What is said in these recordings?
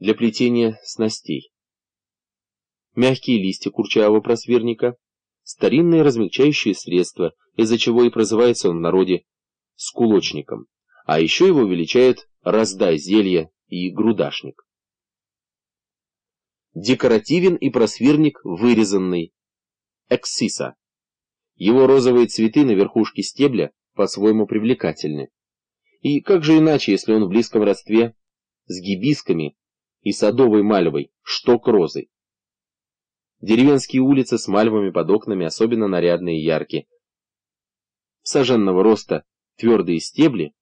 для плетения снастей. Мягкие листья курчавого просвирника – старинные размягчающие средства, из-за чего и прозывается он в народе скулочником, а еще его величают раздай зелья и грудашник. Декоративен и просвирник вырезанный, эксиса. Его розовые цветы на верхушке стебля по-своему привлекательны. И как же иначе, если он в близком родстве с гибисками и садовой мальвой, шток розы? Деревенские улицы с мальвами под окнами особенно нарядные и яркие. Саженного роста твердые стебли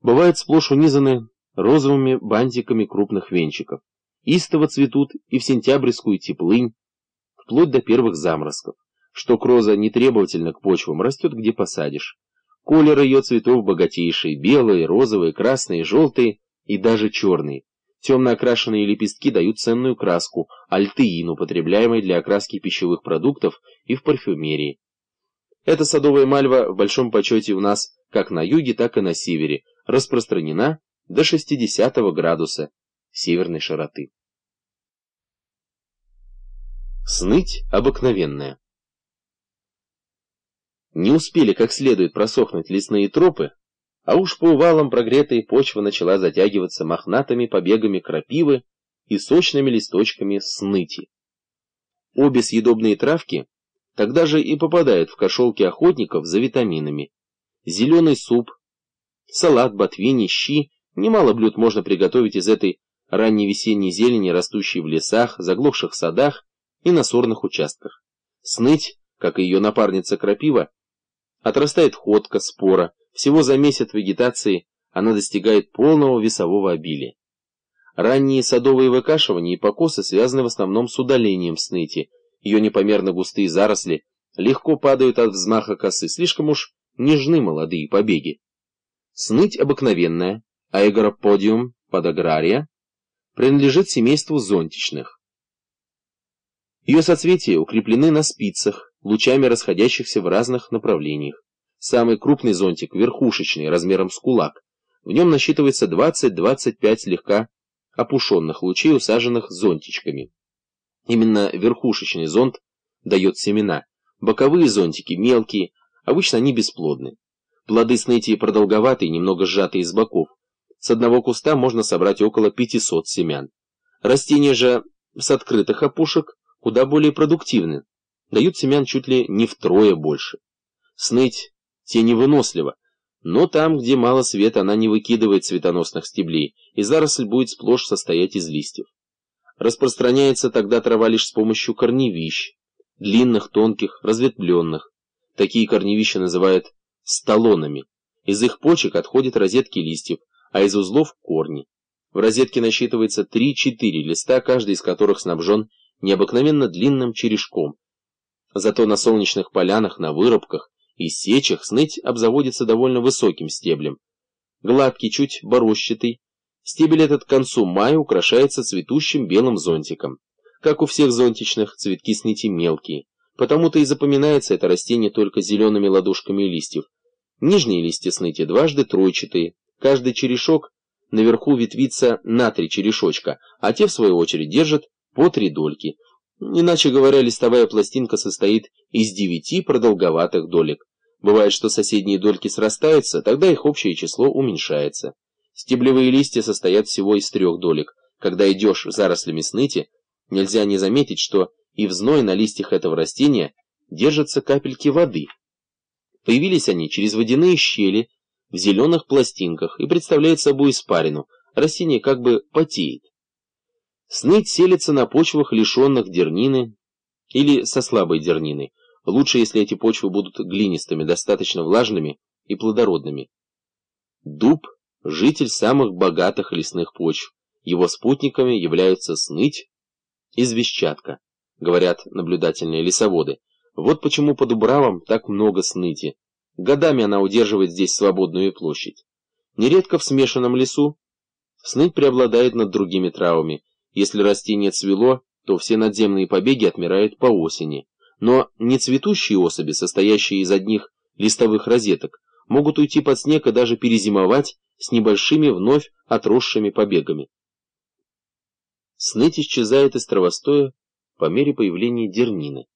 бывают сплошь унизаны розовыми бантиками крупных венчиков. Истово цветут и в сентябрьскую теплынь, вплоть до первых заморозков. Что роза не требовательна к почвам, растет где посадишь. Колер ее цветов богатейший, белые, розовые, красные, желтые и даже черные. Темно окрашенные лепестки дают ценную краску, альтеин, употребляемый для окраски пищевых продуктов и в парфюмерии. Эта садовая мальва в большом почете у нас как на юге, так и на севере, распространена до 60 градуса северной широты. Сныть обыкновенная. Не успели как следует просохнуть лесные тропы, а уж по увалам прогретая почва начала затягиваться мохнатыми побегами крапивы и сочными листочками сныти. Обе съедобные травки тогда же и попадают в кошелки охотников за витаминами. Зеленый суп, салат, ботвини, щи, немало блюд можно приготовить из этой ранней весенней зелени, растущей в лесах, заглохших садах и на сорных участках. Сныть, как и ее напарница крапива, Отрастает ходка, спора. Всего за месяц вегетации она достигает полного весового обилия. Ранние садовые выкашивания и покосы связаны в основном с удалением сныти. Ее непомерно густые заросли легко падают от взмаха косы, слишком уж нежны молодые побеги. Сныть обыкновенная, аэгроподиум подагрария, принадлежит семейству зонтичных. Ее соцветия укреплены на спицах, лучами расходящихся в разных направлениях. Самый крупный зонтик, верхушечный, размером с кулак. В нем насчитывается 20-25 слегка опушенных лучей, усаженных зонтичками. Именно верхушечный зонт дает семена. Боковые зонтики мелкие, обычно они бесплодны. Плоды снытие продолговатые, немного сжатые с боков. С одного куста можно собрать около 500 семян. Растения же с открытых опушек куда более продуктивны, дают семян чуть ли не втрое больше. Сныть теневынослива, но там, где мало света, она не выкидывает цветоносных стеблей, и заросль будет сплошь состоять из листьев. Распространяется тогда трава лишь с помощью корневищ, длинных, тонких, разветвленных. Такие корневища называют столонами. Из их почек отходят розетки листьев, а из узлов – корни. В розетке насчитывается 3-4 листа, каждый из которых снабжен необыкновенно длинным черешком, Зато на солнечных полянах, на вырубках и сечах сныть обзаводится довольно высоким стеблем. Гладкий, чуть борощатый. Стебель этот к концу мая украшается цветущим белым зонтиком. Как у всех зонтичных, цветки сныти мелкие. Потому-то и запоминается это растение только зелеными ладошками листьев. Нижние листья сныти дважды тройчатые. Каждый черешок наверху ветвится на три черешочка, а те, в свою очередь, держат по три дольки. Иначе говоря, листовая пластинка состоит из девяти продолговатых долек. Бывает, что соседние дольки срастаются, тогда их общее число уменьшается. Стеблевые листья состоят всего из трех долек. Когда идешь зарослями сныти, нельзя не заметить, что и в зной на листьях этого растения держатся капельки воды. Появились они через водяные щели в зеленых пластинках и представляют собой испарину. Растение как бы потеет. Сныть селится на почвах, лишенных дернины или со слабой дерниной. Лучше, если эти почвы будут глинистыми, достаточно влажными и плодородными. Дуб – житель самых богатых лесных почв. Его спутниками являются сныть и звездчатка, говорят наблюдательные лесоводы. Вот почему по Дубравам так много сныти. Годами она удерживает здесь свободную площадь. Нередко в смешанном лесу сныть преобладает над другими травами, если растение цвело, то все надземные побеги отмирают по осени. Но нецветущие особи, состоящие из одних листовых розеток, могут уйти под снег и даже перезимовать с небольшими вновь отросшими побегами. сныть исчезает из травостоя по мере появления дернины.